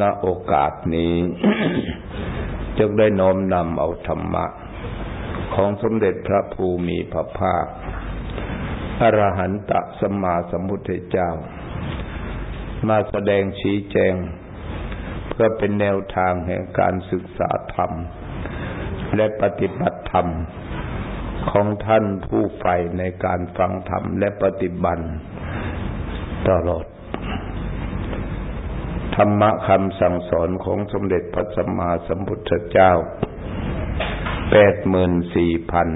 ณโอกาสนี้ จึงได้น้อมนำเอาธรรมะ ของสมเด็จพระภูมิพระภาคอรหันตสัมมาสัมพุทธเจ้า มาแสดงชี้แจง เพื่อเป็นแนวทางแห่งการศึกษาธรรม และปฏิบัติธรรม ของท่านผู้ใฝ่ในการฟังธรรมและปฏิบัติตลอด ธรรมะคำสั่งสอนของสมเด็จพระสัมมาสัมพุทธเจ้าแปดหมื่นสี่พัน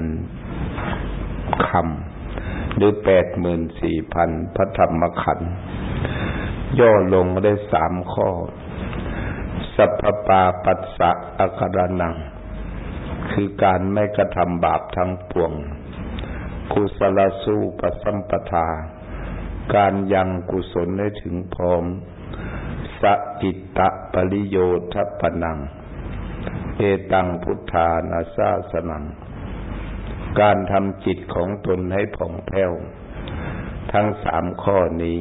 คำหรือแปดหมื่นสี่พันพระธรรมขันธ์ย่อลงได้สามข้อ สัพปาปัสสะอาการนัง คือการไม่กระทำบาปทั้งปวง กุศลสู้ปสัมปทา การยังกุศลให้ถึงพร้อม สจิตตะปริโยทัปนัง เอตังพุทธานาซาสนัง การทำจิตของตนให้ผ่องแผ้ว ทั้งสามข้อนี้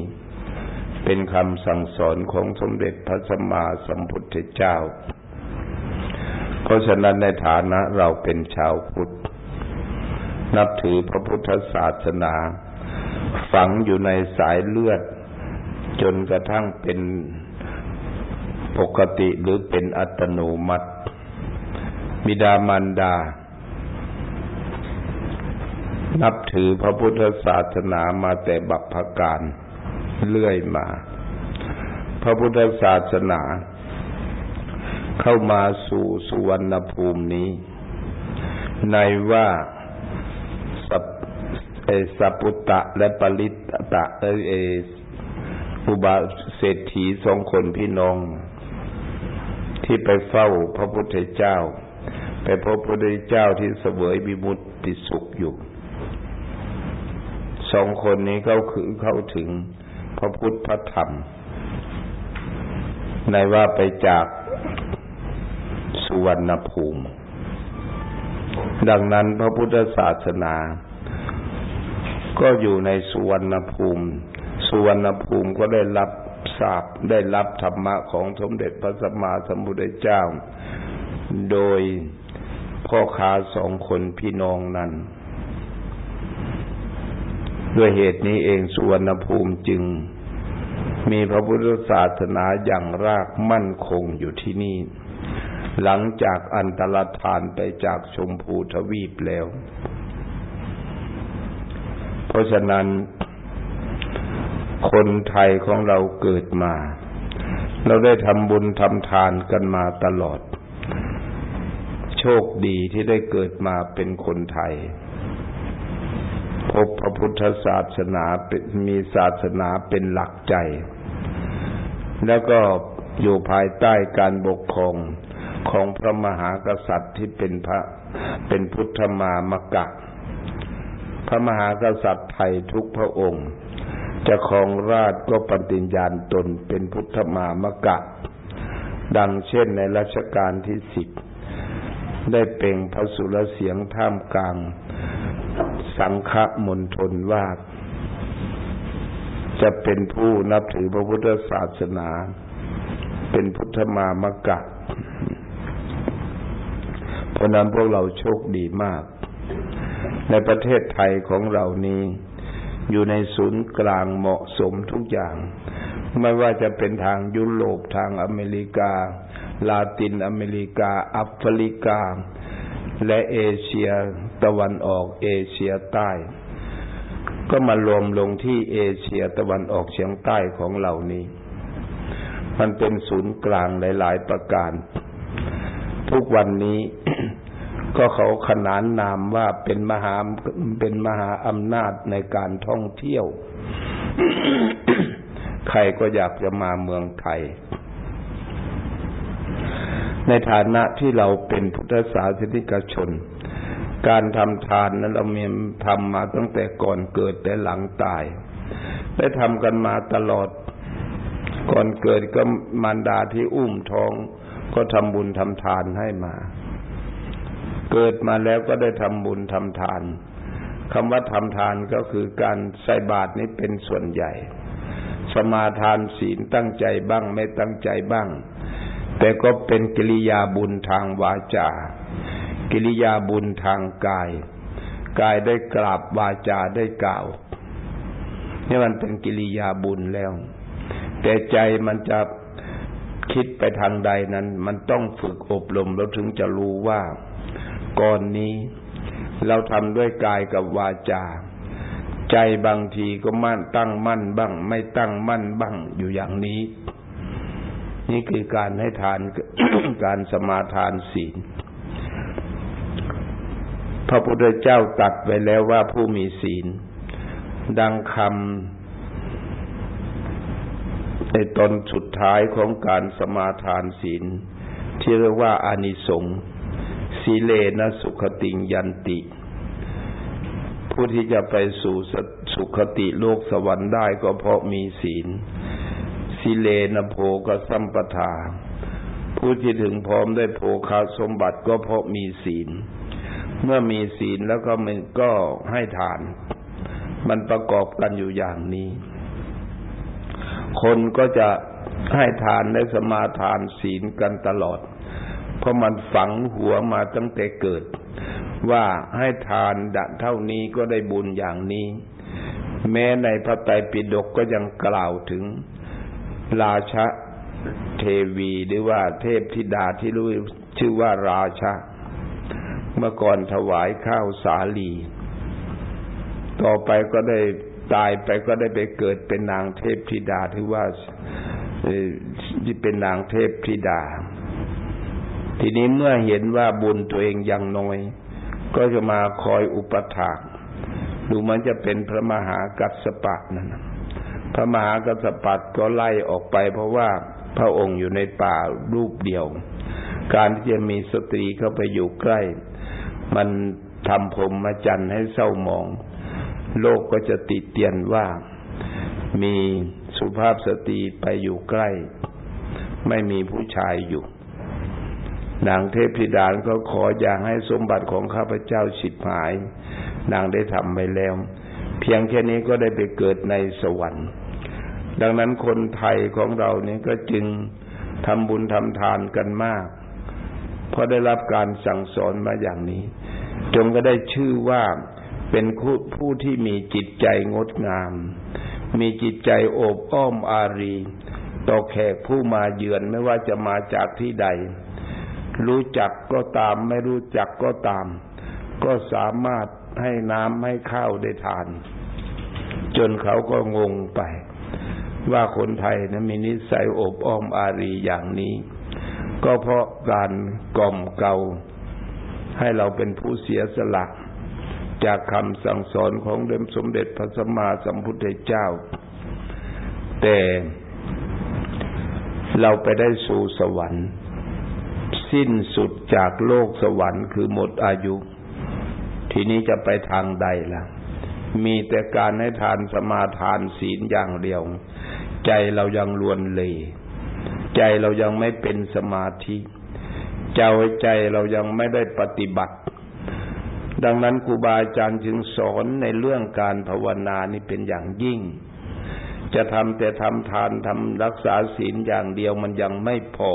เป็นคำสั่งสอนของสมเด็จพระสัมมาสัมพุทธเจ้า เพราะฉะนั้นในฐานะเราเป็นชาวพุทธ นับถือพระพุทธศาสนา ฝังอยู่ในสายเลือดจนกระทั่งเป็น ปกติหรือเป็นอัตโนมัติ บิดามารดา นับถือพระพุทธศาสนามาแต่บัพพการเลื่อยมา พระพุทธศาสนา เข้ามาสู่สุวรรณภูมินี้ ในว่าสัพพุตตะและปริตตะเออุบาเศรษฐีสองคนพี่น้อง ที่ไปเฝ้าพระพุทธเจ้า ไปพบพระพุทธเจ้าที่เสวยบิมุตติสุขอยู่สองคนนี้เขาคือเข้าถึงพระพุทธพระธรรมในว่าไปจากสุวรรณภูมิ ดังนั้นพระพุทธศาสนา ก็อยู่ในสุวรรณภูมิ สุวรรณภูมิก็ได้รับ ทราบได้รับธรรมะของสมเด็จพระสัมมาสัมพุทธเจ้า โดยพ่อค้าสองคนพี่น้องนั้น ด้วยเหตุนี้เองสุวรรณภูมิจึง มีพระพุทธศาสนาอย่างรากมั่นคงอยู่ที่นี่ หลังจากอันตรธานไปจากชมพูทวีปแล้ว เพราะฉะนั้น คนไทยของเราเกิดมา เราได้ทำบุญทำทานกันมาตลอด โชคดีที่ได้เกิดมาเป็นคนไทย พบพระพุทธศาสนาเป็นมีศาสนาเป็นหลักใจ แล้วก็อยู่ภายใต้การปกครองของพระมหากษัตริย์ที่เป็นพระเป็นพุทธมามกะ พระมหากษัตริย์ไทยทุกพระองค์ จะครองราชก็ปฏิญญาณตนเป็นพุทธมามกะ ดังเช่นในรัชกาลที่สิบได้เป่งพระสุรเสียงท่ามกลาง สังฆมณฑลว่า จะเป็นผู้นับถือพระพุทธศาสนา เป็นพุทธมามกะ เพราะนั้นพวกเราโชคดีมาก ในประเทศไทยของเรานี้ อยู่ในศูนย์กลางเหมาะสมทุกอย่าง ไม่ว่าจะเป็นทางยุโรปทางอเมริกา ลาตินอเมริกาแอฟริกา และเอเชียตะวันออกเอเชียใต้ ก็มารวมลงที่เอเชียตะวันออกเฉียงใต้ของเหล่านี้ มันเป็นศูนย์กลางหลาย ๆ ประการ ทุกวันนี้ ก็เขาขนานนามว่าเป็นมหาเป็นมหาอำนาจในการท่องเที่ยว ใครก็อยากจะมาเมืองไทย ในฐานะที่เราเป็นพุทธศาสนิกชน การทำทานนั้นเรามีทำมาตั้งแต่ก่อนเกิดแต่หลังตาย ได้ทำกันมาตลอด ก่อนเกิดก็มารดาที่อุ้มท้องก็ทำบุญทำทานให้มา เกิดมาแล้วก็ได้ทำบุญทำทานคำว่าทำทานก็คือการใส่บาตรนี้เป็นส่วนใหญ่ สมาทานศีลตั้งใจบ้างไม่ตั้งใจบ้าง แต่ก็เป็นกิริยาบุญทางวาจา กิริยาบุญทางกาย กายได้กราบวาจาได้กล่าวนี่มันเป็นกิริยาบุญแล้ว แต่ใจมันจะคิดไปทางใดนั้น มันต้องฝึกอบรมแล้วถึงจะรู้ว่า ก่อนนี้ เราทำด้วยกายกับวาจา ใจบางทีก็มั่นตั้งมั่นบ้าง ไม่ตั้งมั่นบ้างอยู่อย่างนี้ นี่คือการให้ทานการสมาทานศีลพระพุทธเจ้าตัดไว้แล้วว่าผู้มีศีล ดังคำในตอนสุดท้ายของการสมาทานศีล ที่เรียกว่าอานิสงส์ สีเลนะสุขติยันติ ผู้ที่จะไปสู่สุขติโลกสวรรค์ได้ก็เพราะมีศีลสีเลนะโภกสัมปทา ผู้ที่ถึงพร้อมได้โภคาสมบัติก็เพราะมีศีล เมื่อมีศีลแล้วก็มันก็ให้ทาน มันประกอบกันอยู่อย่างนี้ คนก็จะให้ทานและสมาทานศีลกันตลอด เพราะมันฝังหัวมาตั้งแต่เกิด ว่าให้ทานดะเท่านี้ก็ได้บุญอย่างนี้ แม้ในพระไตรปิฎกก็ยังกล่าวถึง ราชะเทวีหรือว่าเทพธิดาที่รู้ชื่อว่าราชะเมื่อก่อนถวายข้าวสาลี ต่อไปก็ได้ตายไปก็ได้ไปเกิดเป็นนางเทพธิดาที่ว่าที่เป็นนางเทพธิดา ทีนี้เมื่อเห็นว่าบุญตัวเองยังน้อย ก็จะมาคอยอุปถากดูมันจะเป็นพระมหากัสปะนั่นพระมหากัสสปะก็ไล่ออกไป เพราะว่าพระองค์อยู่ในป่ารูปเดียว การที่จะมีสตรีเข้าไปอยู่ใกล้ มันทำผมมาจันให้เศร้าหมอง โลกก็จะติเตียนว่ามีสุภาพสตรีไปอยู่ใกล้ ไม่มีผู้ชายอยู่ นางเทพธิดาก็ขออย่างให้สมบัติของข้าพเจ้าฉิบหาย นางได้ทำไปแล้ว เพียงแค่นี้ก็ได้ไปเกิดในสวรรค์ ดังนั้นคนไทยของเราเนี่ยก็จึงทำบุญทำทานกันมาก เพราะได้รับการสั่งสอนมาอย่างนี้ จงก็ได้ชื่อว่าเป็นผู้ที่มีจิตใจงดงาม มีจิตใจโอบอ้อมอารี ต่อแขกผู้มาเยือนไม่ว่าจะมาจากที่ใด รู้จักก็ตาม ไม่รู้จักก็ตาม ก็สามารถให้น้ำให้ข้าวได้ทาน จนเขาก็งงไป ว่าคนไทยนะมีนิสัยอบอ้อมอารีอย่างนี้ ก็เพราะการกล่อมเกาให้เราเป็นผู้เสียสละจากคำสั่งสอนของเดมสมเด็จพระสัมมาสัมพุทธเจ้า แต่เราไปได้สู่สวรรค์ สิ้นสุดจากโลกสวรรค์คือหมดอายุ ทีนี้จะไปทางใดล่ะ มีแต่การให้ทานสมาทานศีลอย่างเดียว ใจเรายังลวนเลย ใจเรายังไม่เป็นสมาธิเจ้าใจเรายังไม่ได้ปฏิบัติ ดังนั้นครูบาอาจารย์จึงสอนในเรื่องการภาวนานี่เป็นอย่างยิ่งจะทำแต่ทำทานทำรักษาศีลอย่างเดียวมันยังไม่พอ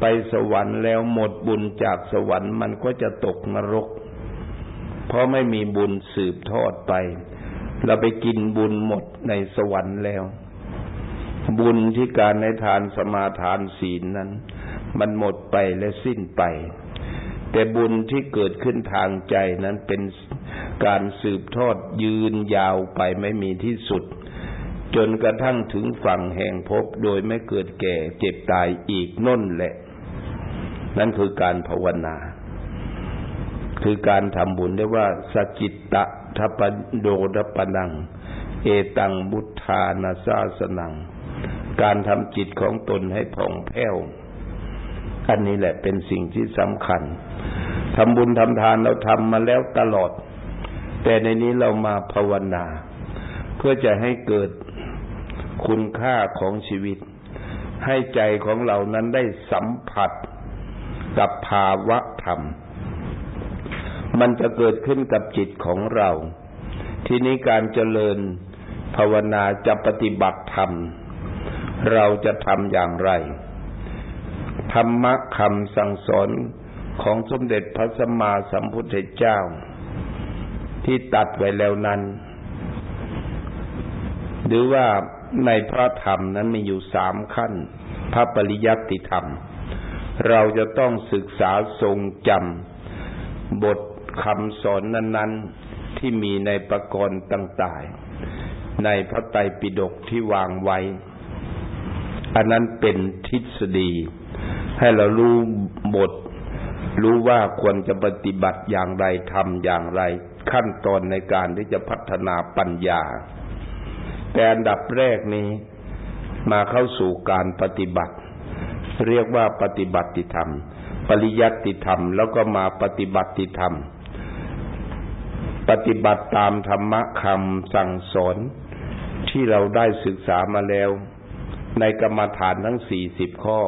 ไปสวรรค์แล้วหมดบุญจากสวรรค์มันก็จะตกนรก เพราะไม่มีบุญสืบทอดไป เราไปกินบุญหมดในสวรรค์แล้ว บุญที่การในทานสมาทานศีลนั้น มันหมดไปและสิ้นไป แต่บุญที่เกิดขึ้นทางใจนั้นเป็นการสืบทอดยืนยาวไปไม่มีที่สุดจนกระทั่งถึงฝั่งแห่งพบโดยไม่เกิดแก่เจ็บตายอีกน่นแหละ นั่นคือการภาวนา คือการทำบุญเรียกว่าสจิตตะทัปโดดปนัง เอตังบุทานาซาสนัง การทำจิตของตนให้ผ่องแผ้ว อันนี้แหละเป็นสิ่งที่สำคัญทำบุญทำทานเราทำมาแล้วตลอด แต่ในนี้เรามาภาวนา เพื่อจะให้เกิดคุณค่าของชีวิต ให้ใจของเรานั้นได้สัมผัส กับภาวะธรรม มันจะเกิดขึ้นกับจิตของเรา ทีนี้การเจริญภาวนาจะปฏิบัติธรรม เราจะทำอย่างไร ธรรมะคำสั่งสอนของสมเด็จพระสัมมาสัมพุทธเจ้า ที่ตัดไว้แล้วนั้น หรือว่าในพระธรรมนั้นมีอยู่สามขั้น พระปริยัติธรรม เราจะต้องศึกษาทรงจำบทคำสอนนั้น ๆ ที่มีในประกรณ์ต่างๆ ในพระไตรปิฎกที่วางไว้ อันนั้นเป็นทฤษฎี ให้เรารู้บท รู้ว่าควรจะปฏิบัติอย่างไรทำอย่างไร ขั้นตอนในการที่จะพัฒนาปัญญา แต่อันดับแรกนี้มาเข้าสู่การปฏิบัติ เรียกว่าปฏิบัติธรรม ปริยัติธรรม แล้วก็มาปฏิบัติธรรม ปฏิบัติตามธรรมะคำสั่งสอนที่เราได้ศึกษามาแล้ว ในกรรมฐานทั้งสี่สิบข้อ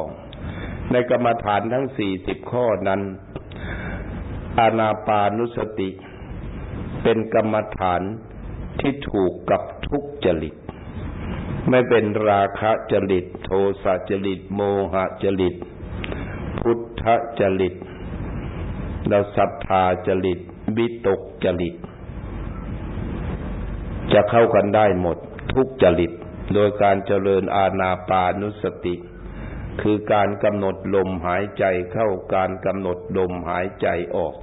ในกรรมฐานทั้งสี่สิบข้อนั้นอานาปานุสติ เป็นกรรมฐานที่ถูกกับทุกจริต ไม่เป็นราคะจริต โทสะจริต โมหะจริต พุทธจริตแล้วศรัทธาจริตวิตกจริต จะเข้ากันได้หมดทุกจริต โดยการเจริญอาณาปานุสติ คือการกำหนดลมหายใจเข้าการกำหนดลมหายใจออก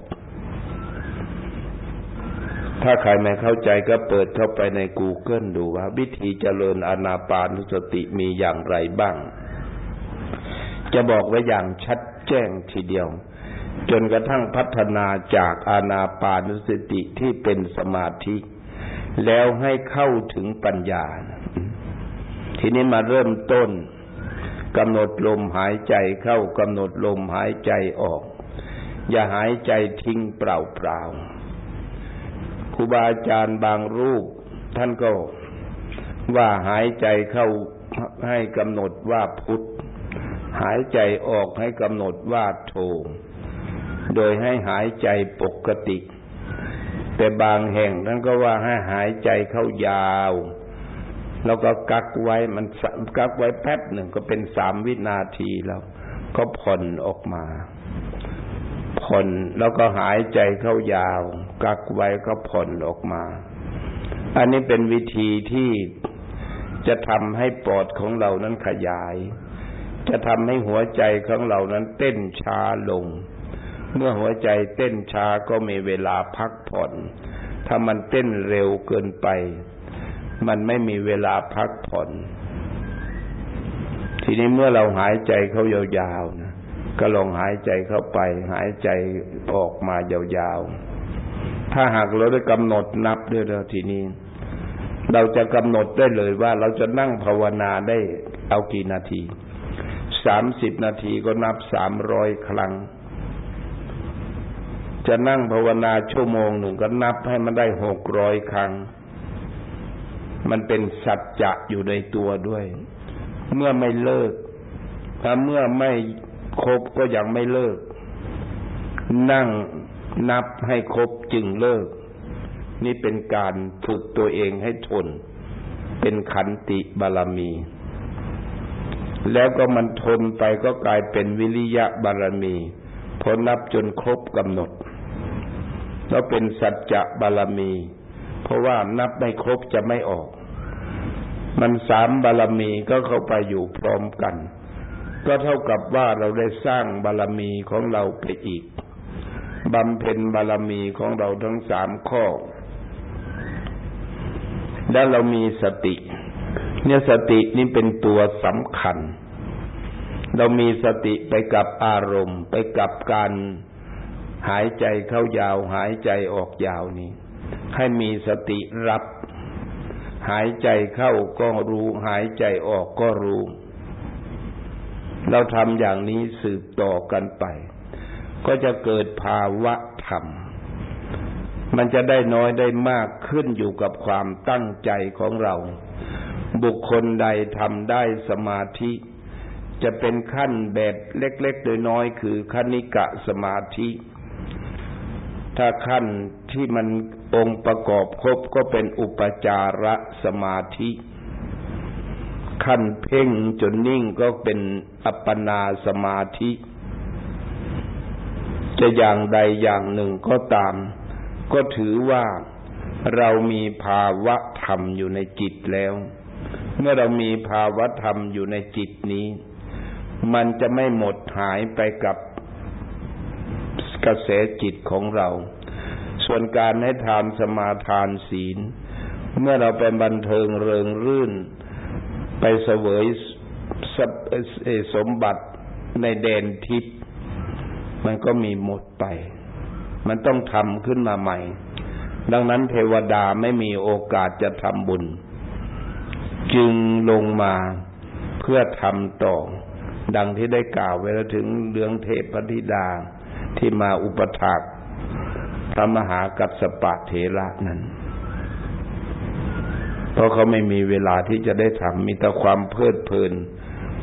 ถ้าใครไม่เข้าใจก็เปิดเข้าไปใน Google ดูว่า วิธีเจริญอาณาปานุสติมีอย่างไรบ้าง จะบอกไว้อย่างชัดแจ้งทีเดียว จนกระทั่งพัฒนาจากอาณาปานุสติที่เป็นสมาธิ แล้วให้เข้าถึงปัญญา ทีนี้มาเริ่มต้นกำหนดลมหายใจเข้ากำหนดลมหายใจออก อย่าหายใจทิ้งเปล่าเปล่า รูบาอาจารย์บางรูป ท่านก็ว่าหายใจเข้าให้กำหนดว่าพุทธหายใจออกให้กำหนดว่าโทโดยให้หายใจปกติ แต่บางแห่งท่านก็ว่าให้หายใจเข้ายาว แล้วก็กักไว้มันกักไว้แป๊บหนึ่งก็เป็นสามวินาทีแล้ว ก็ผ่อนออกมา ผ่อนแล้วก็หายใจเข้ายาว กักไว้ก็ผ่อนออกมา อันนี้เป็นวิธีที่จะทำให้ปอดของเรานั้นขยาย จะทำให้หัวใจของเรานั้นเต้นช้าลง เมื่อหัวใจเต้นช้าก็มีเวลาพักผ่อน ถ้ามันเต้นเร็วเกินไป มันไม่มีเวลาพักผ่อน ทีนี้เมื่อเราหายใจเข้ายาวๆนะก็ลองหายใจเข้าไป หายใจออกมายาวๆ ถ้าหากเราได้กำหนดนับด้วยแล้วทีนี้ เราจะกำหนดได้เลยว่าเราจะนั่งภาวนาได้เอากี่นาที สามสิบนาทีก็นับสามร้อยครั้ง จะนั่งภาวนาชั่วโมงหนึ่งก็นับให้มันได้หกร้อยครั้ง มันเป็นสัจจะอยู่ในตัวด้วย เมื่อไม่เลิก ถ้าเมื่อไม่ครบก็ยังไม่เลิก นั่ง นับให้ครบจึงเลิก นี่เป็นการฝึกตัวเองให้ทน เป็นขันติบารมี แล้วก็มันทนไปก็กลายเป็นวิริยะบารมีพอนับจนครบกำหนด แล้วเป็นสัจจะบารมี เพราะว่านับไม่ครบจะไม่ออก มันสามบารมีก็เข้าไปอยู่พร้อมกัน ก็เท่ากับว่าเราได้สร้างบารมีของเราไปอีก บำเพ็ญบารมีของเราทั้งสามข้อ แล้วเรามีสติ เนี่ยสตินี่เป็นตัวสำคัญ เรามีสติไปกับอารมณ์ ไปกับการหายใจเข้ายาว หายใจออกยาวนี้ ให้มีสติรับ หายใจเข้าก็รู้ หายใจออกก็รู้ เราทำอย่างนี้สืบต่อกันไป ก็จะเกิดภาวะธรรม มันจะได้น้อยได้มากขึ้นอยู่กับความตั้งใจของเรา บุคคลใดทำได้สมาธิ จะเป็นขั้นแบบเล็กๆโดยน้อยคือคณิกะสมาธิ ถ้าขั้นที่มันองค์ประกอบครบก็เป็นอุปจารสมาธิขั้นเพ่งจนนิ่งก็เป็นอัปปนาสมาธิ จะอย่างใดอย่างหนึ่งก็ตาม ก็ถือว่าเรามีภาวะธรรมอยู่ในจิตแล้ว เมื่อเรามีภาวะธรรมอยู่ในจิตนี้ มันจะไม่หมดหายไปกับกระแสจิตของเรา ส่วนการให้ทานสมาทานศีล เมื่อเราเป็นบันเทิงเริงรื่น ไปเสวยสมบัติในแดนทิพย์ มันก็มีหมดไป มันต้องทำขึ้นมาใหม่ ดังนั้นเทวดาไม่มีโอกาสจะทำบุญ จึงลงมาเพื่อทำต่อ ดังที่ได้กล่าวไว้แล้วถึงเรื่องเทพธิดาที่มาอุปถากพระมหากัสปะเถระนั้นเพราะเขาไม่มีเวลาที่จะได้ทำมีแต่ความเพลิดเพลิน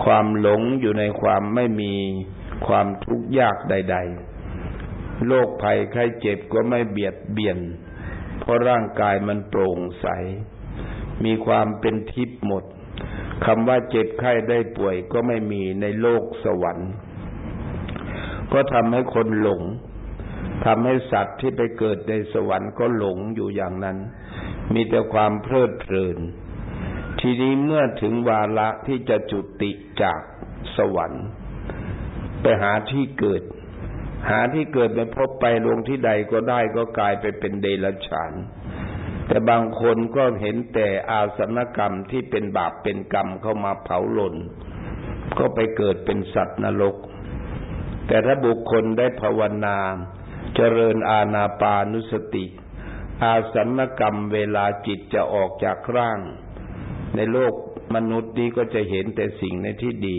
ความหลงอยู่ในความไม่มี ความทุกข์ยากใด ๆ โรคภัยไข้เจ็บก็ไม่เบียดเบียน เพราะร่างกายมันโปร่งใส มีความเป็นทิพย์หมดคำว่าเจ็บไข้ได้ป่วยก็ไม่มีในโลกสวรรค์ ก็ทำให้คนหลงทำให้สัตว์ที่ไปเกิดในสวรรค์ก็หลงอยู่อย่างนั้น มีแต่ความเพลิดเพลิน ทีนี้เมื่อถึงวาระที่จะจุติจากสวรรค์ ไปหาที่เกิด หาที่เกิดไปพบไปลงที่ใดก็ได้ก็กลายไปเป็นเดรัจฉาน แต่บางคนก็เห็นแต่อาสนกรรมที่เป็นบาปเป็นกรรมเข้ามาเผาหล่น ก็ไปเกิดเป็นสัตว์นรก แต่ถ้าบุคคลได้ภาวนาเจริญอาณาปานุสติ อาสนกรรมเวลาจิตจะออกจากร่าง ในโลกมนุษย์นี้ก็จะเห็นแต่สิ่งในที่ดี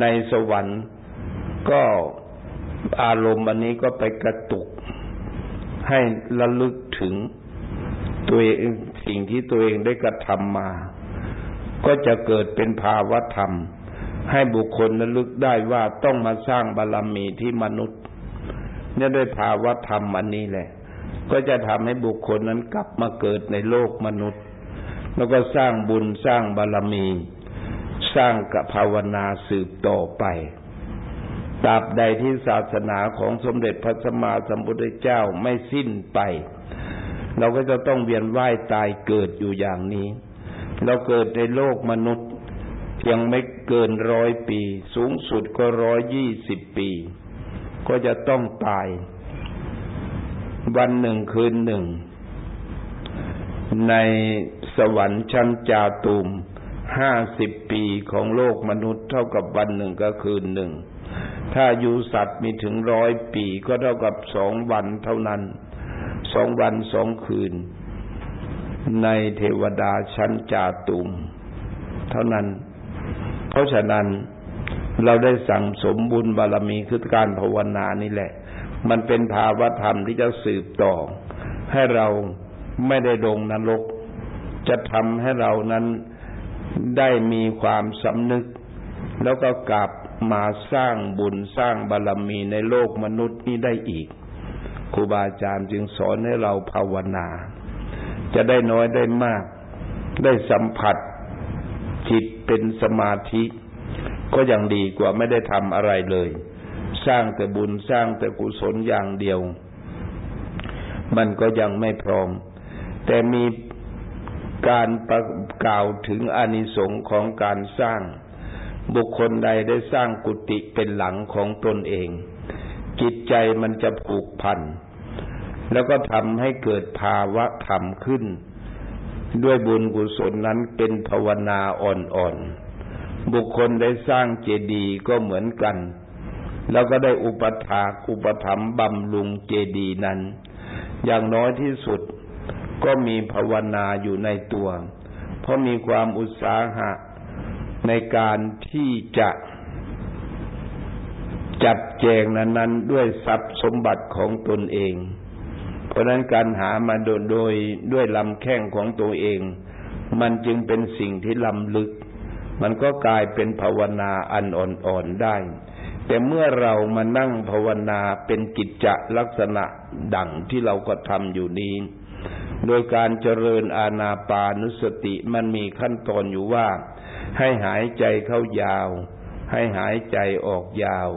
ในสวรรค์ ก็อารมณ์อันนี้ก็ไปกระตุก ให้ระลึกถึงตัวเองสิ่งที่ตัวเองได้กระทำมา ก็จะเกิดเป็นภาวะธรรม ให้บุคคลระลึกได้ว่าต้องมาสร้างบารรมีที่มนุษย์เนี่ยด้วยภาวะธรรมอันนี้แหละ ก็จะทำให้บุคคลนั้นกลับมาเกิดในโลกมนุษย์ แล้วก็สร้างบุญสร้างบารรมี สร้างกับภาวนาสืบต่อไป ตราบใดที่ศาสนาของสมเด็จพระสัมมาสัมพุทธเจ้าไม่สิ้นไป เราก็จะต้องเวียนว่ายตายเกิดอยู่อย่างนี้ เราเกิดในโลกมนุษย์ ยังไม่เกินร้อยปี สูงสุดก็ร้อยยี่สิบปี ก็จะต้องตาย วันหนึ่งคืนหนึ่ง ในสวรรค์ชั้นจาตุมห้าสิบปีของโลกมนุษย์เท่ากับวันหนึ่งก็คืนหนึ่ง ถ้าอยู่สัตว์มีถึงร้อยปีก็เท่ากับสองวันเท่านั้น สองวันสองคืน ในเทวดาชั้นจาตุม เท่านั้น เพราะฉะนั้นเราได้สั่งสมบุญบารมีคือการภาวนานี่แหละ มันเป็นภาวะธรรมที่จะสืบต่อ ให้เราไม่ได้ลงนรก จะทำให้เรานั้นได้มีความสำนึก แล้วก็กลับมาสร้างบุญสร้างบารมีในโลกมนุษย์นี้ได้อีกครูบาอาจารย์จึงสอนให้เราภาวนา จะได้น้อยได้มาก ได้สัมผัสจิตเป็นสมาธิ ก็ยังดีกว่าไม่ได้ทำอะไรเลย สร้างแต่บุญสร้างแต่กุศลอย่างเดียว มันก็ยังไม่พร้อม แต่มีการประกล่าวถึงอานิสงส์ของการสร้าง บุคคลใดได้สร้างกุฏิเป็นหลังของตนเอง จิตใจมันจะผูกพัน แล้วก็ทำให้เกิดภาวะธรรมขึ้น ด้วยบุญกุศลนั้นเป็นภาวนาอ่อนๆ บุคคลได้สร้างเจดีย์ก็เหมือนกัน แล้วก็ได้อุปถาอุปถัมภ์บำรุงเจดีย์นั้น อย่างน้อยที่สุดก็มีภาวนาอยู่ในตัว เพราะมีความอุตสาหะ ในการที่จะจัดแจงนั้น ๆ ด้วยทรัพย์สมบัติของตนเอง เพราะนั้นการหามาโดยโดยด้วยลำแข้งของตัวเอง มันจึงเป็นสิ่งที่ล้ำลึก มันก็กลายเป็นภาวนาอันอ่อนๆได้ แต่เมื่อเรามานั่งภาวนาเป็นกิจจะลักษณะดังที่เราก็ทำอยู่นี้ โดยการเจริญอาณาปานุสติมันมีขั้นตอนอยู่ว่า ให้หายใจเข้ายาว ให้หายใจออกยาว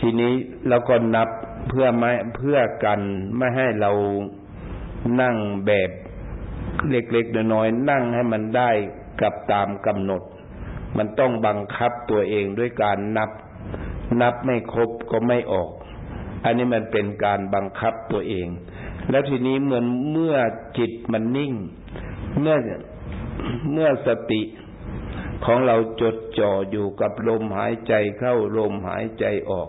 ทีนี้เราก็นับเพื่อไม่เพื่อกันไม่ให้เรานั่งแบบเล็กๆน้อยๆนั่งให้มันได้กับตามกำหนด มันต้องบังคับตัวเองด้วยการนับ นับไม่ครบก็ไม่ออก อันนี้มันเป็นการบังคับตัวเอง แล้วทีนี้เหมือนเมื่อจิตมันนิ่ง เมื่อ เมื่อสติของเราจดจ่ออยู่กับลมหายใจเข้าลมหายใจออก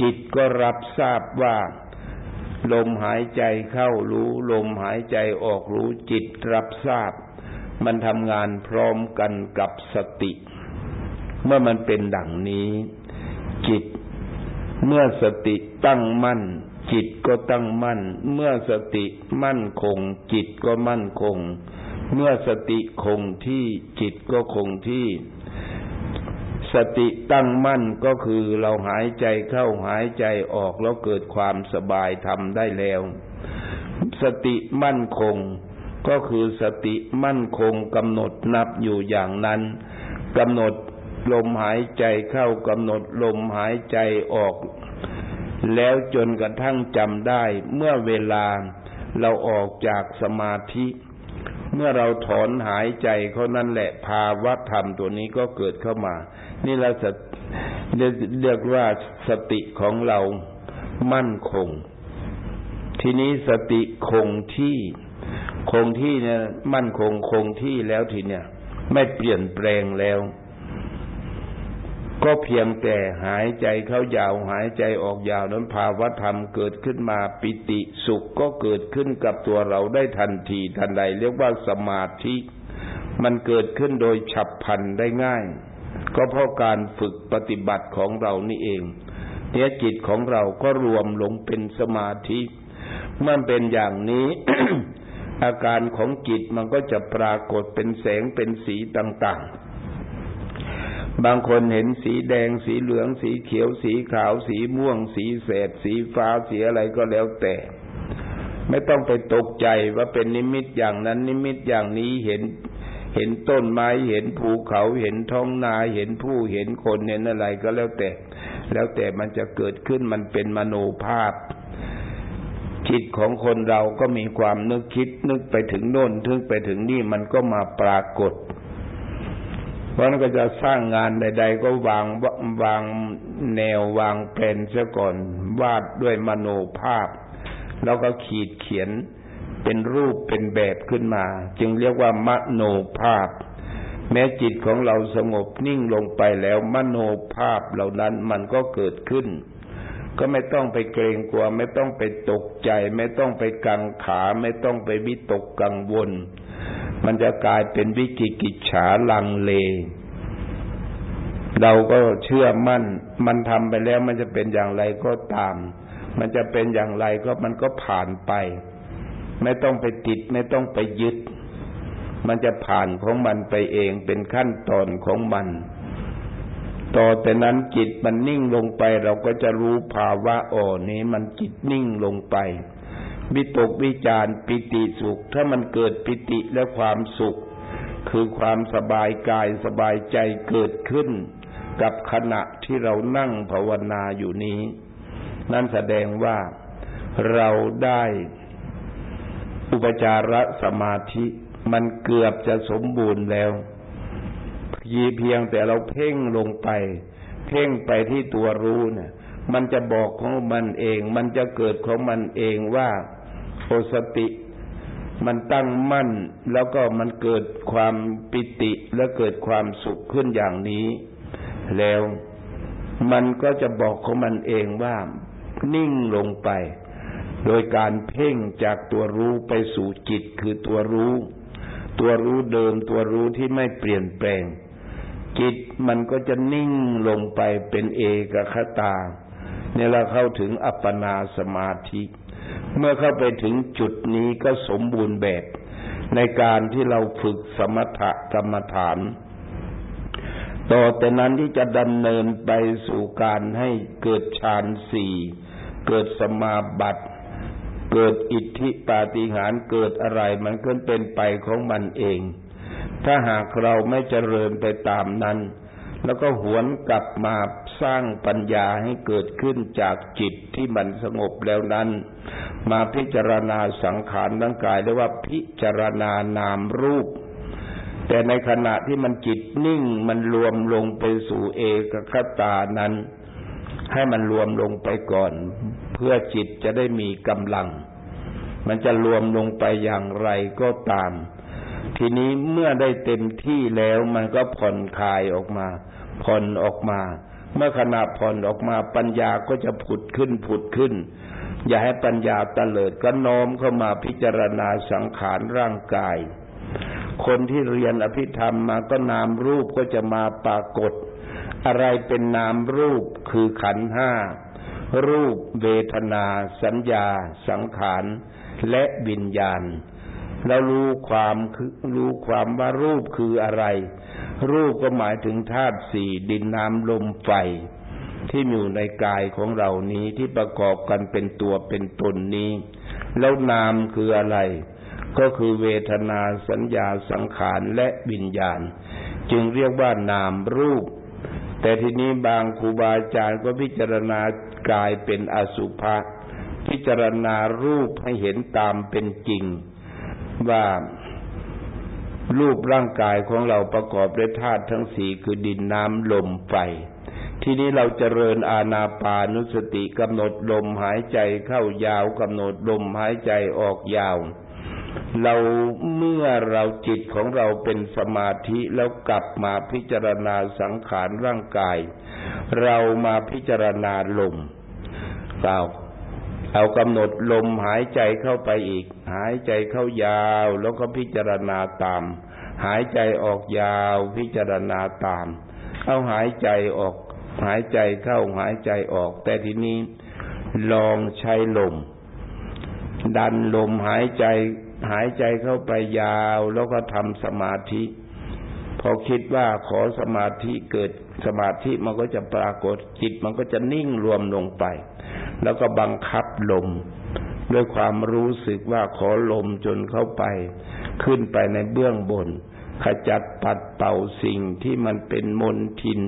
จิตก็รับทราบว่า ลมหายใจเข้ารู้ ลมหายใจออกรู้จิตรับทราบ มันทำงานพร้อมกันกับสติ เมื่อมันเป็นดังนี้ จิต เมื่อสติตั้งมั่น จิตก็ตั้งมั่น เมื่อสติมั่นคง จิตก็มั่นคง เมื่อสติคงที่จิตก็คงที่ สติตั้งมั่นก็คือเราหายใจเข้าหายใจออกแล้วเกิดความสบายทำได้แล้ว สติมั่นคง ก็คือสติมั่นคงกำหนดนับอยู่อย่างนั้นกำหนดลมหายใจเข้ากำหนดลมหายใจออก แล้วจนกระทั่งจำได้เมื่อเวลาเราออกจากสมาธิ เมื่อเราถอนหายใจเขานั่นแหละภาวะธรรมตัวนี้ก็เกิดเข้ามา นี่เราจะเรียกว่าสติของเรามั่นคง ทีนี้สติคงที่ คงที่เนี่ย มั่นคงคงที่แล้วทีเนี่ย ไม่เปลี่ยนแปลงแล้ว ก็เพียงแต่หายใจเข้ายาวหายใจออกยาวนั้นภาวะธรรมเกิดขึ้นมาปิติสุขก็เกิดขึ้นกับตัวเราได้ทันทีทันใดเรียกว่าสมาธิ มันเกิดขึ้นโดยฉับพลันได้ง่าย ก็เพราะการฝึกปฏิบัติของเรานี่เองเนี่ยจิตของเราก็รวมลงเป็นสมาธิเมื่อเป็นอย่างนี้ อาการของจิตมันก็จะปรากฏเป็นแสงเป็นสีต่าง ๆ บางคนเห็นสีแดง สีเหลือง สีเขียว สีขาว สีม่วง สีแสดสีฟ้า สีอะไรก็แล้วแต่ ไม่ต้องไปตกใจว่าเป็นนิมิตอย่างนั้น นิมิตอย่างนี้เห็น เห็นต้นไม้ เห็นภูเขา เห็นท้องนา เห็นผู้เห็นคนเห็นอะไรก็แล้วแต่ แล้วแต่มันจะเกิดขึ้นมันเป็นมโนภาพ จิตของคนเราก็มีความนึกคิดนึกไปถึงโน่นนึกไปถึงนี่มันก็มาปรากฏ เพราะนั้นก็จะสร้างงานใด ๆ ก็วางวางแนววางแผนเสียก่อนวาดด้วยมโนภาพ แล้วก็ขีดเขียนเป็นรูปเป็นแบบขึ้นมา จึงเรียกว่ามโนภาพ แม้จิตของเราสงบนิ่งลงไปแล้วมโนภาพเหล่านั้นมันก็เกิดขึ้น ก็ไม่ต้องไปเกรงกลัว ไม่ต้องไปตกใจ ไม่ต้องไปกังขา ไม่ต้องไปวิตกกังวล มันจะกลายเป็นวิกิกิจฉาลังเล เราก็เชื่อมั่น มันทำไปแล้วมันจะเป็นอย่างไรก็ตาม มันจะเป็นอย่างไรก็มันก็ผ่านไป ไม่ต้องไปติดไม่ต้องไปยึด มันจะผ่านของมันไปเองเป็นขั้นตอนของมันต่อแต่นั้นจิตมันนิ่งลงไป เราก็จะรู้ภาวะอ่อนี้มันจิตนิ่งลงไป วิตกวิจารปิติสุข ถ้ามันเกิดปิติและความสุข คือความสบายกายสบายใจเกิดขึ้น กับขณะที่เรานั่งภาวนาอยู่นี้ นั่นแสดงว่าเราได้อุปจารสมาธิมันเกือบจะสมบูรณ์แล้วยีเพียงแต่เราเพ่งลงไป เพ่งไปที่ตัวรู้เนี่ยมันจะบอกของมันเอง มันจะเกิดของมันเองว่า โอสติ มันตั้งมั่น แล้วก็มันเกิดความปิติและเกิดความสุขขึ้นอย่างนี้ แล้วมันก็จะบอกของมันเองว่า นิ่งลงไป โดยการเพ่งจากตัวรู้ไปสู่จิตคือตัวรู้ ตัวรู้เดิมตัวรู้ที่ไม่เปลี่ยนแปลง จิตมันก็จะนิ่งลงไปเป็นเอกคตาเนี่ยเราเข้าถึงอัปปนาสมาธิ เมื่อเข้าไปถึงจุดนี้ก็สมบูรณ์แบบในการที่เราฝึกสมถกรรมฐาน ต่อแต่นั้นที่จะดำเนินไปสู่การให้เกิดฌานสี่ เกิดสมาบัติ เกิดอิทธิปาฏิหาริย์เกิดอะไรมันก็เป็นไปของมันเอง ถ้าหากเราไม่เจริญไปตามนั้น แล้วก็หวนกลับมา สร้างปัญญาให้เกิดขึ้นจากจิตที่มันสงบแล้วนั้น มาพิจารณาสังขารร่างกายเรียกว่าพิจารณานามรูป แต่ในขณะที่มันจิตนิ่งมันรวมลงไปสู่เอกคตานั้น ให้มันรวมลงไปก่อน เพื่อจิตจะได้มีกำลัง มันจะรวมลงไปอย่างไรก็ตามทีนี้เมื่อได้เต็มที่แล้วมันก็ผ่อนคลายออกมา ผ่อนออกมา เมื่อขณะผ่อนออกมาปัญญาก็จะผุดขึ้นผุดขึ้น อย่าให้ปัญญาตะเลิดก็น้อมเข้ามาพิจารณาสังขารร่างกาย คนที่เรียนอภิธรรมมาก็นามรูปก็จะมาปรากฏ อะไรเป็นนามรูปคือขันห้ารูปเวทนา สัญญา สังขารและวิญญาณเรารู้ความคือรู้ความว่ารูปคืออะไร รูปก็หมายถึงธาตุสี่ดินน้ำลมไฟ ที่อยู่ในกายของเรานี้ที่ประกอบกันเป็นตัวเป็นตนนี้ แล้วนามคืออะไร ก็คือเวทนาสัญญาสังขารและวิญญาณ จึงเรียกว่านามรูป แต่ทีนี้บางครูบาอาจารย์ก็พิจารณากายเป็นอสุภะพิจารณารูปให้เห็นตามเป็นจริง ว่า รูปร่างกายของเราประกอบด้วยธาตุทั้งสี่คือดินน้ำลมไฟทีนี้เราจเจริญอาณาปานุสติกำหนดลมหายใจเข้ายาวกำหนดลมหายใจออกยาว เราเมื่อเราจิตของเราเป็นสมาธิแล้วกลับมาพิจารณาสังขารร่างกาย เรามาพิจารณาลมเราเอากำหนดลมหายใจเข้าไปอีก หายใจเข้ายาวแล้วก็พิจารณาตาม หายใจออกยาวพิจารณาตาม เอาหายใจออก หายใจเข้าหายใจออก แต่ทีนี้ลองใช้ลม ดันลมหายใจ หายใจเข้าไปยาวแล้วก็ทำสมาธิ พอคิดว่าขอสมาธิเกิดสมาธิมันก็จะปรากฏจิตมันก็จะนิ่งรวมลงไป แล้วก็บังคับลม ด้วยความรู้สึกว่าขอลมจนเข้าไป ขึ้นไปในเบื้องบน ขจัดปัดเป่าสิ่งที่มันเป็นมนทิน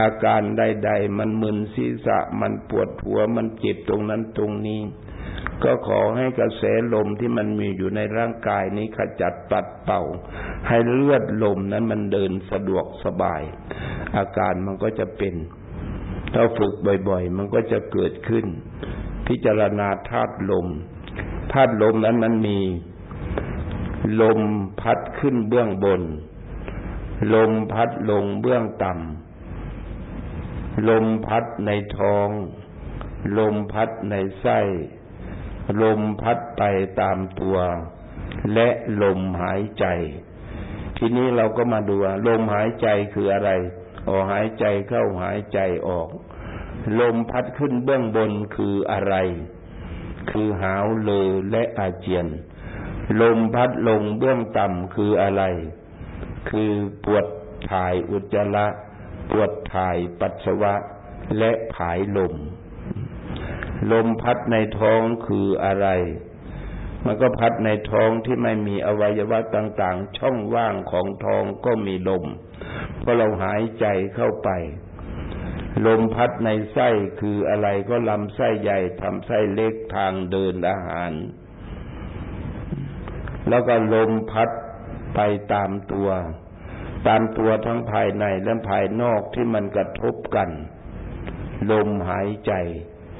อาการใด ๆ มันมึนศีรษะมันปวดหัวมันเจ็บตรงนั้นตรงนี้ ก็ขอให้กระแสลมที่มันมีอยู่ในร่างกายนี้ขจัดปัดเป่า ให้เลือดลมนั้นมันเดินสะดวกสบาย อาการมันก็จะเป็นถ้าฝึกบ่อย ๆ มันก็จะเกิดขึ้น พิจารณาธาตุลมธาตุลมนั้นมันมี ลมพัดขึ้นเบื้องบน ลมพัดลงเบื้องต่ำ ลมพัดในท้อง ลมพัดในไส้ ลมพัดไปตามตัว และลมหายใจ ทีนี้เราก็มาดูลมหายใจคืออะไรออกหายใจเข้าหายใจออก ลมพัดขึ้นเบื้องบนคืออะไร คือหาวเลอและอาเจียน ลมพัดลงเบื้องต่ำคืออะไร คือปวดถ่ายอุจจาระปวดถ่ายปัสสาวะ และผายลม ลมพัดในท้องคืออะไร มันก็พัดในท้องที่ไม่มีอวัยวะต่าง ๆ ช่องว่างของท้องก็มีลม เพอเราหายใจเข้าไป ลมพัดในไส้คืออะไรก็ลำไส้ใหญ่ทำไส้เล็กทางเดินอาหาร แล้วก็ลมพัดไปตามตัว ตามตัวทั้งภายในและภายนอกที่มันกระทบกัน ลมหายใจ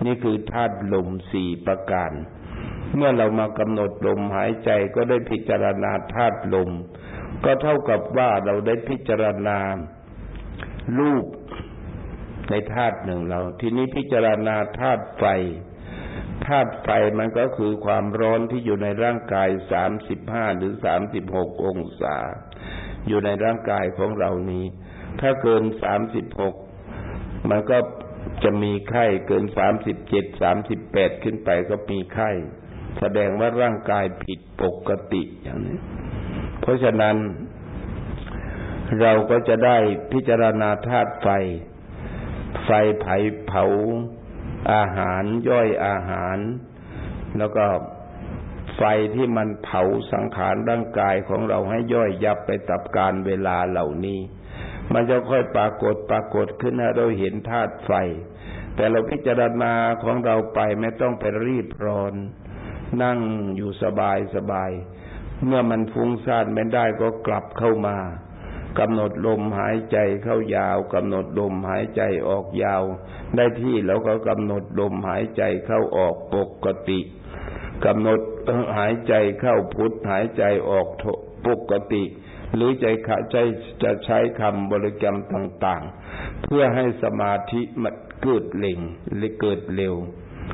นี่คือธาตุลมสี่ประการ เมื่อเรามากำหนดลมหายใจก็ได้พิจารณาธาตุลม ก็เท่ากับว่าเราได้พิจารณารูปในธาตุหนึ่งเรา ทีนี้พิจารณาธาตุไฟ ธาตุไฟมันก็คือความร้อนที่อยู่ในร่างกายสามสิบห้าหรือสามสิบหกองศา อยู่ในร่างกายของเรานี้ ถ้าเกินสามสิบหกมันก็จะมีไข้เกินสามสิบเจ็ดสามสิบแปดขึ้นไปก็มีไข้ แสดงว่าร่างกายผิดปกติอย่างนี้ เพราะฉะนั้น เราก็จะได้พิจารณาธาตุไฟ ไฟไผเผา อาหารย่อยอาหาร แล้วก็ไฟที่มันเผาสังขารร่างกายของเราให้ย่อยยับไปตับการเวลาเหล่านี้ มันจะค่อยปรากฏปรากฏขึ้นให้เราเห็นธาตุไฟ แต่เราพิจารณาของเราไปไม่ต้องไปรีบร้อน นั่งอยู่สบายสบาย เมื่อมันฟุ้งซ่านไม่ได้ก็กลับเข้ามา กำหนดลมหายใจเข้ายาวกำหนดลมหายใจออกยาว ได้ที่แล้วก็กำหนดลมหายใจเข้าออกปกติกำหนดหายใจเข้าพุทหายใจออกปกติ หรือใจขะใจจะใช้คำบริกรรมต่างๆ เพื่อให้สมาธิมันเกิดเล่งหรือเกิดเร็ว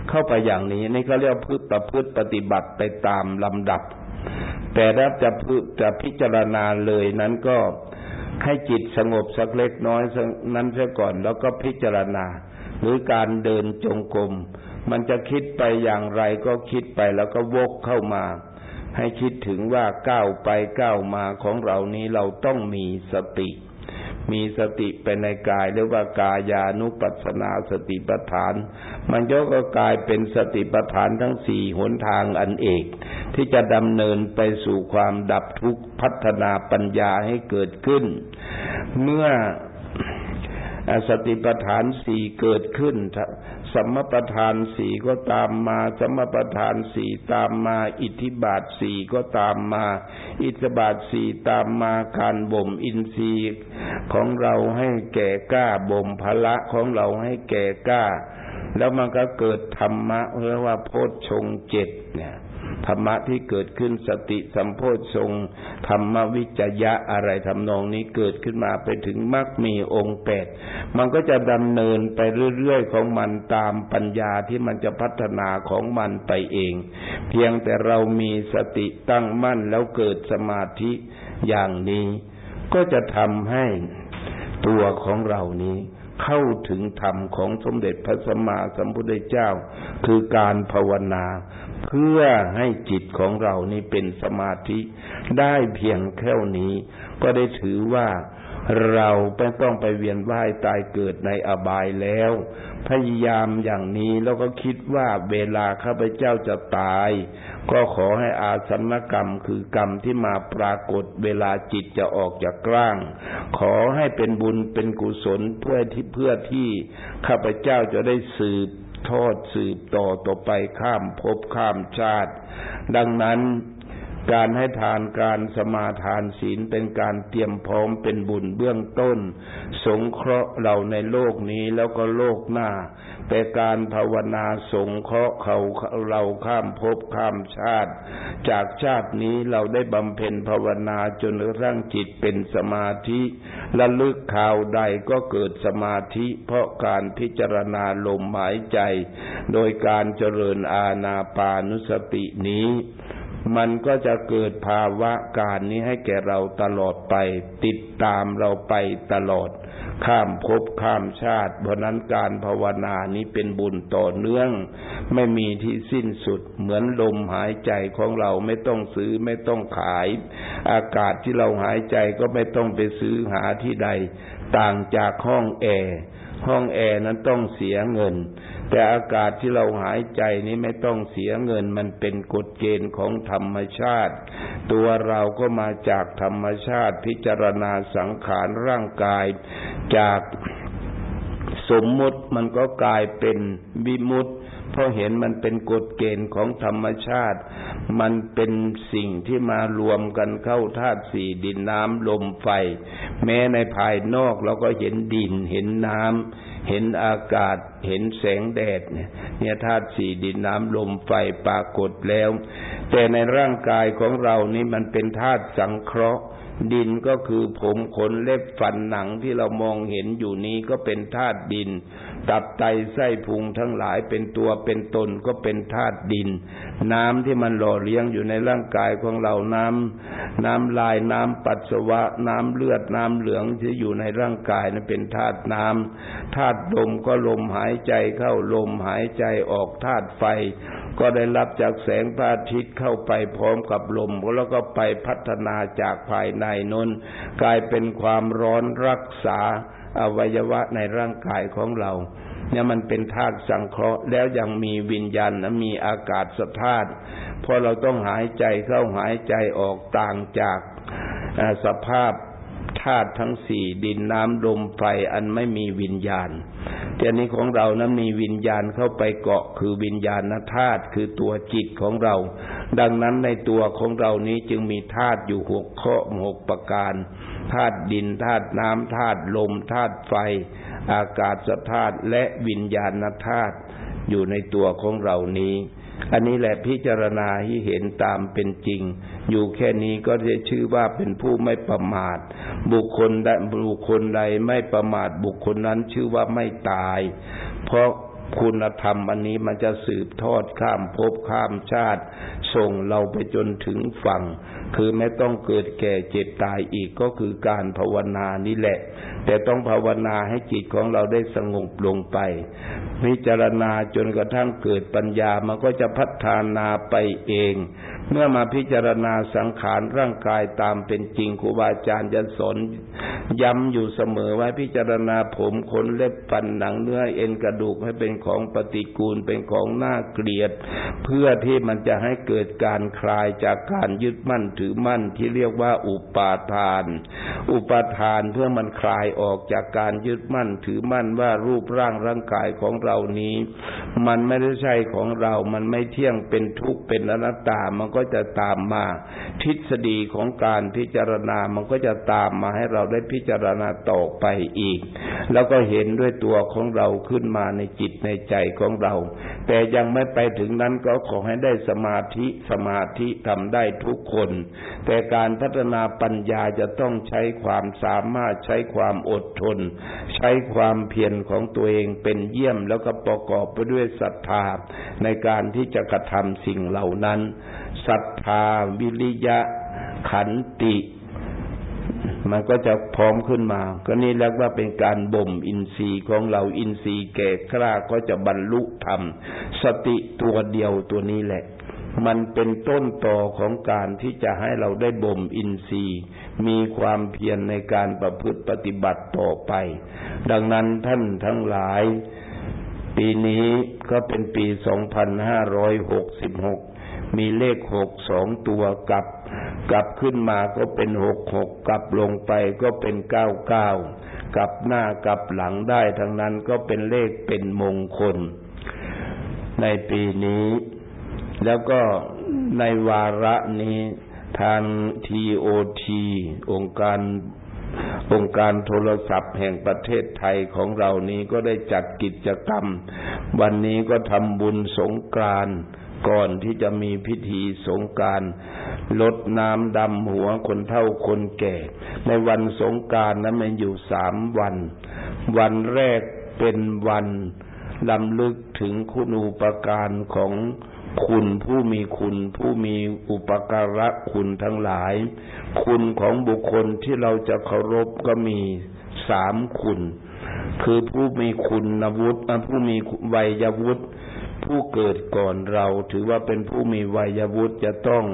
เข้าไปอย่างนี้นี่เขาเรียกพืชประพฤติปฏิบัติไปตามลำดับ แต่ถ้าจะพืจะพิจารณาเลยนั้นก็ ให้จิตสงบสักเล็กน้อยนั้นเสียก่อนแล้วก็พิจารณา หรือการเดินจงกรมมันจะคิดไปอย่างไรก็คิดไปแล้วก็วกเข้ามา ให้คิดถึงว่าก้าวไปก้าวมาของเรานี้เราต้องมีสติ มีสติเป็นในกายเรียกว่ากายานุปัสนาสติปัฏฐาน มันก็ก็กลายเป็นสติปัฏฐานทั้งสี่หนทางอันเอก ที่จะดำเนินไปสู่ความดับทุกข์พัฒนาปัญญาให้เกิดขึ้น เมื่อสติปัฏฐานสี่เกิดขึ้น สมประทานสี่ก็ตามมาสมประทานสี่ตามมา อิทธิบาทสี่ก็ตามมา อิทธิบาทสี่ตามมาการบ่มอินทรีย์ของเราให้แก่กล้าบ่มพละของเราให้แก่กล้า แล้วมันก็เกิดธรรมะเรียกว่าโพชฌงเจ็ดเนี่ย ธรรมะที่เกิดขึ้นสติสัมโพชงธรรมวิจยะอะไรทำนองนี้เกิดขึ้นมาไปถึงมรรคมีองค์แปดมันก็จะดำเนินไปเรื่อยๆของมันตามปัญญาที่มันจะพัฒนาของมันไปเอง เพียงแต่เรามีสติตั้งมั่นแล้วเกิดสมาธิอย่างนี้ ก็จะทำให้ตัวของเรานี้เข้าถึงธรรมของสมเด็จพระสัมมาสัมพุทธเจ้า คือการภาวนา เพื่อให้จิตของเรานี้เป็นสมาธิได้เพียงแค่นี้ ก็ได้ถือว่าเราไม่ต้องไปเวียนว่ายตายเกิดในอบายแล้ว พยายามอย่างนี้แล้วก็คิดว่าเวลาข้าพเจ้าจะตาย ก็ขอให้อาสนกรรมคือกรรมที่มาปรากฏเวลาจิตจะออกจากกล้าง ขอให้เป็นบุญเป็นกุศลเพื่อที่เพื่อที่ข้าพเจ้าจะได้สืบ ทอดสืบต่อต่อไปข้ามภพข้ามชาติ ดังนั้น การให้ทานการสมาทานศีลเป็นการเตรียมพร้อมเป็นบุญเบื้องต้น สงเคราะห์เราในโลกนี้แล้วก็โลกหน้า แต่การภาวนาสงเคราะห์เขาเราข้ามภพข้ามชาติ จากชาตินี้เราได้บำเพ็ญภาวนาจนกระทั่งจิตเป็นสมาธิระลึกข่าวใดก็เกิดสมาธิ เพราะการพิจารณาลมหายใจ โดยการเจริญอาณาปานุสตินี้ มันก็จะเกิดภาวะการนี้ให้แก่เราตลอดไป ติดตามเราไปตลอด ข้ามภพข้ามชาติ เพราะนั้นการภาวนานี้เป็นบุญต่อเนื่อง ไม่มีที่สิ้นสุดเหมือนลมหายใจของเราไม่ต้องซื้อไม่ต้องขาย อากาศที่เราหายใจก็ไม่ต้องไปซื้อหาที่ใด ต่างจากห้องแอร์ ห้องแอร์นั้นต้องเสียเงิน แต่อากาศที่เราหายใจนี้ไม่ต้องเสียเงิน มันเป็นกฎเกณฑ์ของธรรมชาติ ตัวเราก็มาจากธรรมชาติพิจารณาสังขารร่างกายจากสมมุติมันก็กลายเป็นวิมุต เพราะเห็นมันเป็นกฎเกณฑ์ของธรรมชาติ มันเป็นสิ่งที่มารวมกันเข้าธาตุสี่ดินน้ำลมไฟ แม้ในภายนอกเราก็เห็นดินเห็นน้ำเห็นอากาศ เห็นแสงแดด เนี่ยเนี่ยธาตุสี่ดินน้ำลมไฟปรากฏแล้ว แต่ในร่างกายของเรานี่มันเป็นธาตุสังเคราะห์ดินก็คือผมขนเล็บฟันหนังที่เรามองเห็นอยู่นี้ก็เป็นธาตุดิน ตับไตไส้พุงทั้งหลายเป็นตัวเป็นตนก็เป็นธาตุดิน น้ำที่มันหล่อเลี้ยงอยู่ในร่างกายของเราน้ำน้ำลายน้ำปัสสาวะ น้ำเลือดน้ำเหลืองที่อยู่ในร่างกายนั้นเป็นธาตุน้ำธาตุลมก็ลมหายใจเข้าลมหายใจออกธาตุไฟ ก็ได้รับจากแสงพระอาทิตย์เข้าไปพร้อมกับลม แล้วก็ไปพัฒนาจากภายในนนกลายเป็นความร้อนรักษาอวัยวะในร่างกายของเราเนี่ยมันเป็นธาตุสังเคราะห์แล้วยังมีวิญญาณมีอากาศสธาตุพอเราต้องหายใจเข้าหายใจออกต่างจากสภาพธาตุทั้งสี่ดินน้ำลมไฟอันไม่มีวิญญาณ แต่นี้ของเรานั้นมีวิญญาณเข้าไปเกาะคือวิญญาณธาตุคือตัวจิตของเรา ดังนั้นในตัวของเรานี้จึงมีธาตุอยู่หกข้อหกประการธาตุดินธาตุน้ำธาตุลมธาตุไฟ อากาศธาตุและวิญญาณธาตุอยู่ในตัวของเรานี้ อันนี้แหละพิจารณาให้เห็นตามเป็นจริง อยู่แค่นี้ก็จะชื่อว่าเป็นผู้ไม่ประมาท บุคคลใดบุคคลใดไม่ประมาทบุคคลนั้นชื่อว่าไม่ตาย เพราะคุณธรรมอันนี้มันจะสืบทอดข้ามภพข้ามชาติ ส่งเราไปจนถึงฝั่ง คือไม่ต้องเกิดแก่เจ็บตายอีกก็คือการภาวนานี่แหละ แต่ต้องภาวนาให้จิตของเราได้สงบลงไป พิจารณาจนกระทั่งเกิดปัญญามันก็จะพัฒนาไปเอง เมื่อมาพิจารณาสังขารร่างกายตามเป็นจริงครูบาอาจารย์จะสอนย้ำอยู่เสมอไว้พิจารณาผมขนเล็บฟันหนังเนื้อเอ็นกระดูกให้เป็นของปฏิกูลเป็นของน่าเกลียด เพื่อที่มันจะให้เกิดการคลายจากการยึดมั่นถือือมั่นที่เรียกว่าอุปาทาน อุปาทานเพื่อมันคลายออกจากการยึดมั่นถือมั่นว่ารูปร่างร่างกายของเรานี้ มันไม่ได้ใช่ของเรา มันไม่เที่ยงเป็นทุกข์เป็นอนัตตา มันก็จะตามมา ทฤษฎีของการพิจารณา มันก็จะตามมาให้เราได้พิจารณาต่อไปอีก แล้วก็เห็นด้วยตัวของเราขึ้นมาในจิตในใจของเรา แต่ยังไม่ไปถึงนั้นก็ขอให้ได้สมาธิสมาธิทำได้ทุกคนแต่การพัฒนาปัญญาจะต้องใช้ความสามารถใช้ความอดทน ใช้ความเพียรของตัวเองเป็นเยี่ยมแล้วก็ประกอบไปด้วยศรัทธาในการที่จะกระทำสิ่งเหล่านั้นศรัทธาวิริยะ ขันติมันก็จะพร้อมขึ้นมา ก็นี่แล้วว่าเป็นการบ่มอินทรีย์ของเราอินทรีย์แก่กล้าก็จะบรรลุธรรม สติตัวเดียวตัวนี้แหละ มันเป็นต้นต่อของการที่จะให้เราได้บ่มอินทรีย์ มีความเพียรในการประพฤติปฏิบัติต่อไป ดังนั้นท่านทั้งหลาย ปีนี้ก็เป็นปี 2566 มีเลขหกสองตัวกลับ กลับขึ้นมาก็เป็นหกหกกลับลงไปก็เป็นเก้าเก้ากลับหน้ากลับหลังได้ทั้งนั้นก็เป็นเลขเป็นมงคล ในปีนี้ แล้วก็ในวาระนี้ทางทีโอทีองค์การองค์การโทรศัพท์แห่งประเทศไทยของเรานี้ก็ได้จัดกิจกรรม วันนี้ก็ทำบุญสงกรานต์ก่อนที่จะมีพิธีสงการลดน้ำดำหัวคนเฒ่าคนแก่ ในวันสงการนั้นมันอยู่สามวัน วันแรกเป็นวันลำลึกถึงคุณูปการของ คุณผู้มีคุณผู้มีอุปการะคุณทั้งหลาย คุณของบุคคลที่เราจะเคารพก็มีสามคุณ คือผู้มีคุณนวุฒิผู้มีวัยวุฒิผู้เกิดก่อนเราถือว่าเป็นผู้มีวัยวุฒิจะต้อง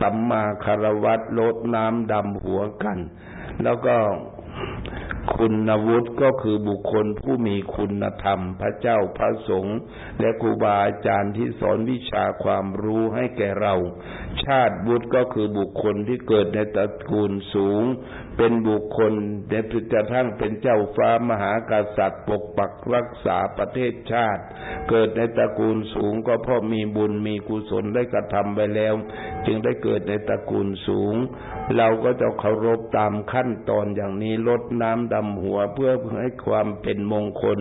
สัมมาคารวัตลดน้ำดำหัวกัน แล้วก็ คุณวุฒิก็คือบุคคลผู้มีคุณธรรม พระเจ้าพระสงฆ์และครูบาอาจารย์ที่สอนวิชาความรู้ให้แก่เรา ชาติวุฒิก็คือบุคคลที่เกิดในตระกูลสูง เป็นบุคคลในพิจทั้งเป็นเจ้าฟ้ามหากษัตริย์ ปกปักรักษาประเทศชาติ เกิดในตระกูลสูงก็เพราะมีบุญมีกุศลได้กระทำไปแล้ว จึงได้เกิดในตระกูลสูง เราก็จะเคารพตามขั้นตอนอย่างนี้ลดน้ำดำหัวเพื่อให้ความเป็นมงคล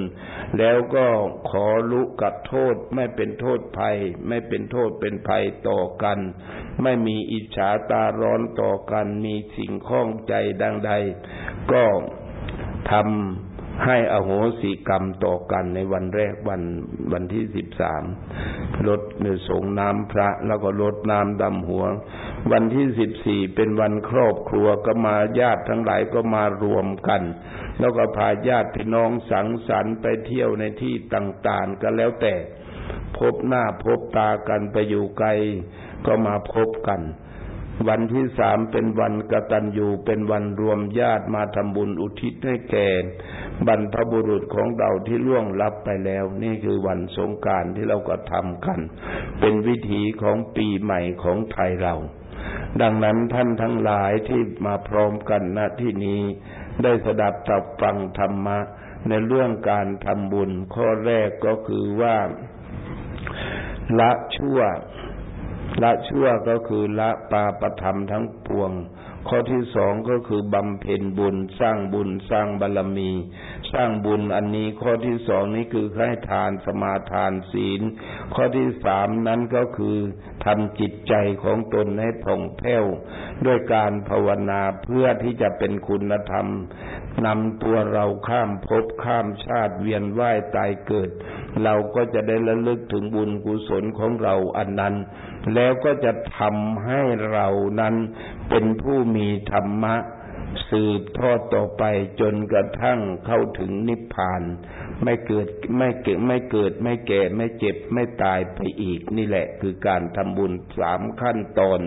แล้วก็ขอลุกับโทษไม่เป็นโทษภัย ไม่เป็นโทษเป็นภัยต่อกัน ไม่มีอิจฉาตาร้อนต่อกันมีสิ่งข้องใจไดัางใด ก็ทำให้อโหสิกรรมต่อกันในวันแรกวันวันที่สิบสามลดเนื้อสงน้ำพระแล้วก็ลดน้ำดำหัว วันที่สิบสี่เป็นวันครอบครัวก็มาญาติทั้งหลายก็มารวมกัน แล้วก็พาญาติพี่น้องสังสรรค์ไปเที่ยวในที่ต่างๆก็แล้วแต่ พบหน้าพบตากันไปอยู่ไกลก็มาพบกัน วันที่สามเป็นวันกตัญญูเป็นวันรวมญาติมาทำบุญอุทิศให้แก่บรรพบุรุษของเราที่ล่วงลับไปแล้ว นี่คือวันสงการที่เราก็ทำกัน เป็นวิถีของปีใหม่ของไทยเรา ดังนั้นท่านทั้งหลายที่มาพร้อมกันณที่นี้ได้สดับตับฟังธรรมะ ในเรื่องการทำบุญข้อแรกก็คือว่าละชั่ว ละชั่วก็คือละปาประธรรมทั้งปวง ข้อที่สองก็คือบำเพ็ญบุญสร้างบุญสร้างบารรมี สร้างบุญอันนี้ข้อที่สองนี้คือให้ทานสมาทานศีล ข้อที่สามนั้นก็คือทำจิตใจของตนให้ผ่องแผ้ว ด้วยการภาวนาเพื่อที่จะเป็นคุณธรรมนำตัวเราข้ามภพข้ามชาติเวียนว่ายตายเกิด เราก็จะได้ระลึกถึงบุญกุศลของเราอันนั้น แล้วก็จะทำให้เรานั้นเป็นผู้มีธรรมะสืบทอดต่อไปจนกระทั่งเข้าถึงนิพพาน ไม่เกิดไม่เกิดไม่เกิดไม่แก่ไม่เจ็บไม่ตายไปอีก นี่แหละคือการทำบุญสามขั้นตอน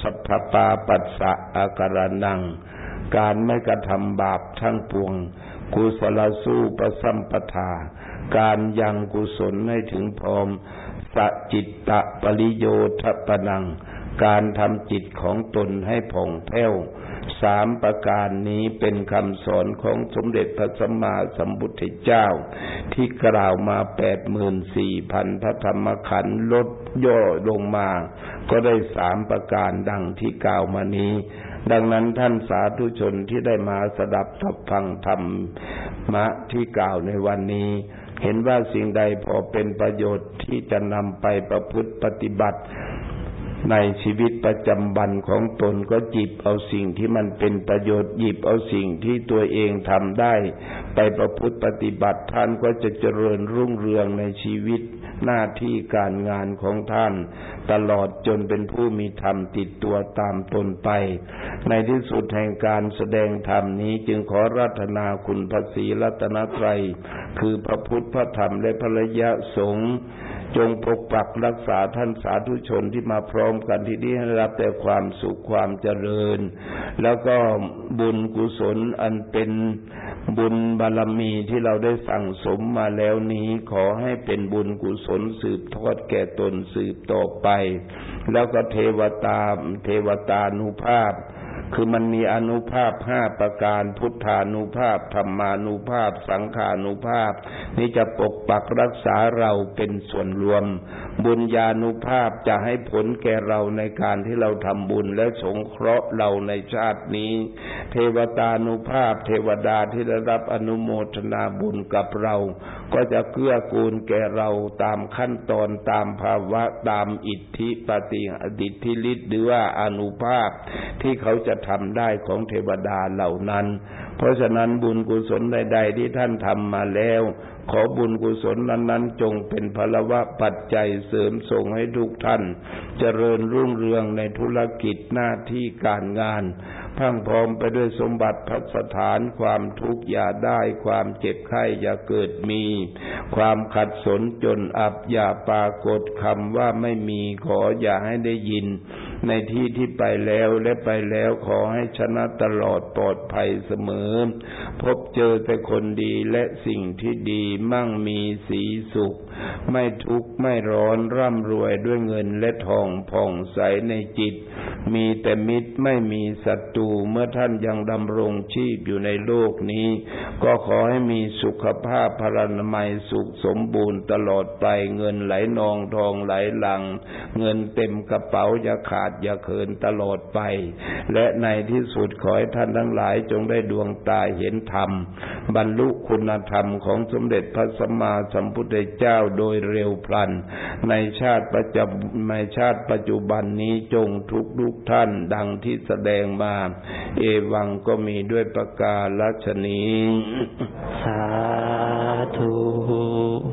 สัพพปาปัสสะอาการนัง การไม่กระทำบาปทั้งปวงกุศลสู้ประสัมปทา การยังกุศลให้ถึงพร้อม สจิตตะปริโยทปนัง การทำจิตของตนให้ผ่องแผ้วสามประการนี้เป็นคำสอนของสมเด็จพระสัมมาสัมพุทธเจ้า ที่กล่าวมาแปดหมื่นสี่พันพระธรรมขันธ์ลดย่อลงมา ก็ได้สามประการดังที่กล่าวมานี้ ดังนั้นท่านสาธุชนที่ได้มาสดับทับฟังธรรมมะที่กล่าวในวันนี้ เห็นว่าสิ่งใดพอเป็นประโยชน์ที่จะนำไปประพฤติปฏิบัติในชีวิตประจำวันของตนก็หยิบเอาสิ่งที่มันเป็นประโยชน์หยิบเอาสิ่งที่ตัวเองทำได้ ไปประพฤติปฏิบัติท่านก็จะเจริญรุ่งเรืองในชีวิต หน้าที่การงานของท่าน ตลอดจนเป็นผู้มีธรรมติดตัวตามตนไป ในที่สุดแห่งการแสดงธรรมนี้จึงขอรัตนาคุณพระศรีรัตนตรัย คือพระพุทธพระธรรมและพระยะสงฆ์ จงปกปักรักษาท่านสาธุชนที่มาพร้อมกันที่นี้ให้รับแต่ความสุขความเจริญ แล้วก็บุญกุศลอันเป็นบุญบารมีที่เราได้สั่งสมมาแล้วนี้ขอให้เป็นบุญกุศลสืบทอดแก่ตนสืบต่อไป แล้วก็เทวตาเทวตานุภาพ คือมันมีอนุภาพห้าประการพุทธานุภาพธรรมานุภาพ สังขานุภาพ นี่จะปกปักรักษาเราเป็นส่วนรวม บุญญาณุภาพจะให้ผลแก่เราในการที่เราทำบุญและสงเคราะห์เราในชาตินี้ เทวตานุภาพ เทวดาที่ได้รับอนุโมทนาบุญกับเรา ก็จะเกื้อกูลแก่เราตามขั้นตอนตามภาวะตามอิทธิปฏิอดิธิฤทธิ์หรือว่าอนุภาพที่เขาจะทำได้ของเทวดาเหล่านั้น เพราะฉะนั้นบุญกุศลใด ๆ ที่ท่านทำมาแล้ว ขอบุญกุศลนั้นๆ จงเป็นพลวะปัจจัยเสริมส่งให้ทุกท่าน เจริญรุ่งเรืองในธุรกิจหน้าที่การงานพังพร้อมไปด้วยสมบัติพัสถานความทุกข์อย่าได้ความเจ็บไข้อย่าเกิดมี ความขัดสนจนอับอย่าปรากฏคำว่าไม่มีขออย่าให้ได้ยินในที่ที่ไปแล้วและไปแล้วขอให้ชนะตลอดปลอดภัยเสมอ พบเจอแต่คนดีและสิ่งที่ดีมั่งมีสีสุข ไม่ทุกข์ไม่ร้อนร่ำรวยด้วยเงินและทองผ่องใสในจิต มีแต่มิตรไม่มีศัตรูเมื่อท่านยังดำรงชีพอยู่ในโลกนี้ ก็ขอให้มีสุขภาพพลานามัยสุขสมบูรณ์ตลอดไปเงินไหลนองทองไหลหลัง เงินเต็มกระเป๋าอย่าขาดอย่าเขินตลอดไป และในที่สุดขอให้ท่านทั้งหลายจงได้ดวงตาเห็นธรรม บรรลุคุณธรรมของสมเด็จพระสัมมาสัมพุทธเจ้าโดยเร็วพลัน ในชาติประจในชาติปัจจุบันนี้จงทุกทุกท่านดังที่แสดงมา เอวังก็มีด้วยประกาศลัชนีสาธุ